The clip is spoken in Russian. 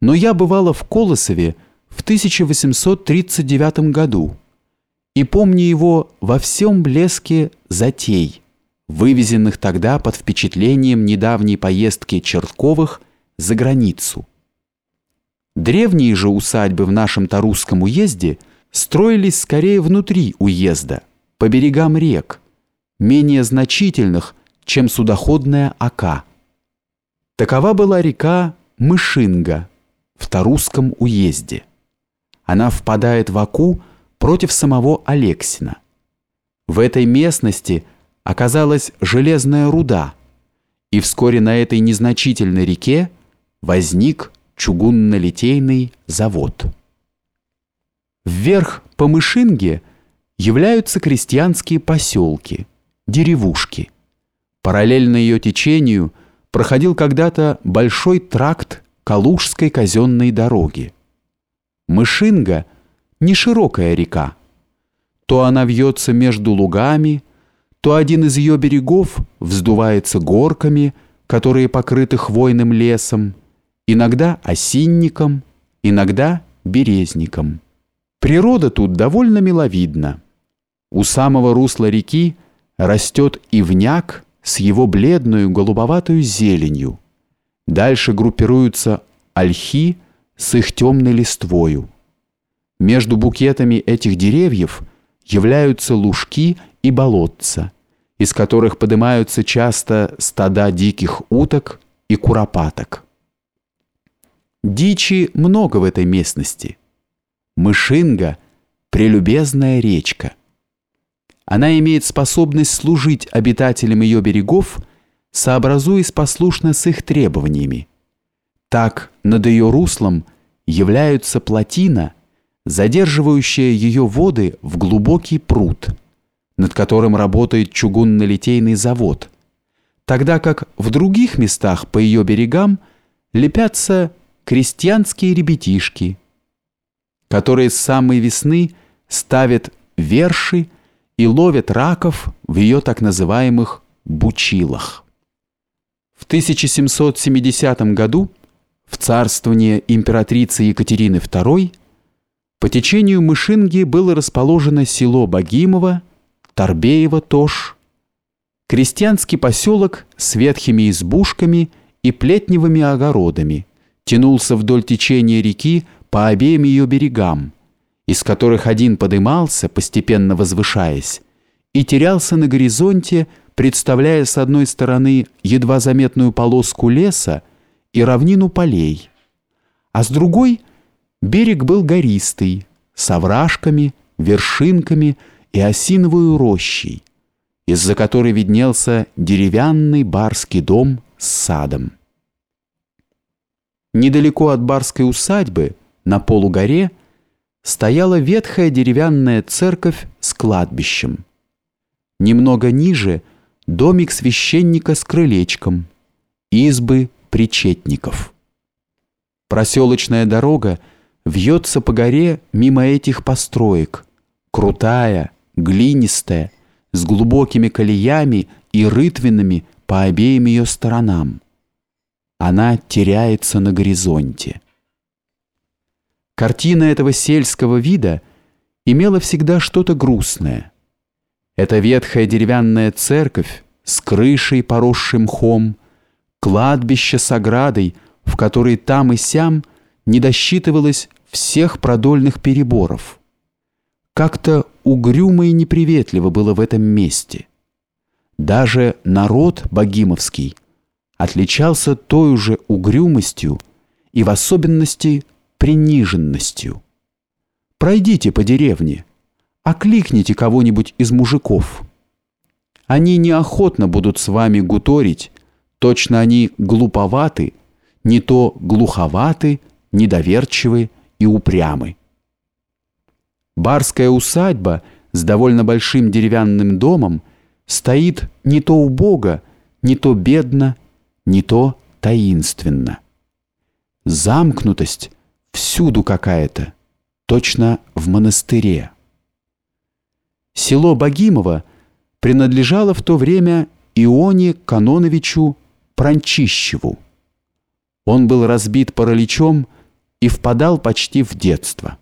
но я бывала в Колосове в 1839 году и помню его во всем блеске затей, вывезенных тогда под впечатлением недавней поездки Чертковых за границу. Древние же усадьбы в нашем Тарусском уезде строились скорее внутри уезда, по берегам рек, менее значительных, чем судоходная Ока. Такова была река Мышинга Тарусском уезде. Она впадает в Оку против самого Алексина. В этой местности оказалась железная руда, и вскоре на этой незначительной реке возник чугунно-литейный завод. Вверх по Мышинге являются крестьянские поселки, деревушки. Параллельно ее течению проходил когда-то большой тракт Калужской казенной дороги. Мышинга – не широкая река. То она вьется между лугами, то один из ее берегов вздувается горками, которые покрыты хвойным лесом, иногда осинником, иногда березником. Природа тут довольно миловидна. У самого русла реки растет ивняк с его бледную голубоватую зеленью. Дальше группируются ольхи с их темной листвою. Между букетами этих деревьев являются лужки и болотца, из которых поднимаются часто стада диких уток и куропаток. Дичи много в этой местности. Мышинга – прелюбезная речка. Она имеет способность служить обитателям ее берегов, сообразуясь послушно с их требованиями. Так над ее руслом являются плотина, задерживающая ее воды в глубокий пруд, над которым работает чугунно-литейный завод, тогда как в других местах по ее берегам лепятся крестьянские ребятишки, которые с самой весны ставят верши и ловят раков в ее так называемых бучилах. В 1770 году в царствование императрицы Екатерины II по течению Мышинги было расположено село Богимово, Торбеево-Тош, крестьянский поселок с ветхими избушками и плетневыми огородами, тянулся вдоль течения реки по обеим ее берегам, из которых один подымался, постепенно возвышаясь, и терялся на горизонте, представляя с одной стороны едва заметную полоску леса и равнину полей, а с другой берег был гористый, с овражками, вершинками и осиновую рощей, из-за которой виднелся деревянный барский дом с садом. Недалеко от барской усадьбы, на полугоре, стояла ветхая деревянная церковь с кладбищем. Немного ниже домик священника с крылечком, избы причетников. Проселочная дорога вьется по горе мимо этих построек, крутая, глинистая, с глубокими колеями и рытвинами по обеим ее сторонам она теряется на горизонте. Картина этого сельского вида имела всегда что-то грустное. Эта ветхая деревянная церковь с крышей, поросшим мхом, кладбище с оградой, в которой там и сям не досчитывалось всех продольных переборов. Как-то угрюмо и неприветливо было в этом месте. Даже народ богимовский – отличался той же угрюмостью и в особенности приниженностью. Пройдите по деревне, окликните кого-нибудь из мужиков. Они неохотно будут с вами гуторить, точно они глуповаты, не то глуховаты, недоверчивы и упрямы. Барская усадьба с довольно большим деревянным домом стоит не то убого, не то бедно, не то таинственно. Замкнутость всюду какая-то, точно в монастыре. Село Богимово принадлежало в то время Ионе Каноновичу Пранчищеву. Он был разбит параличом и впадал почти в детство.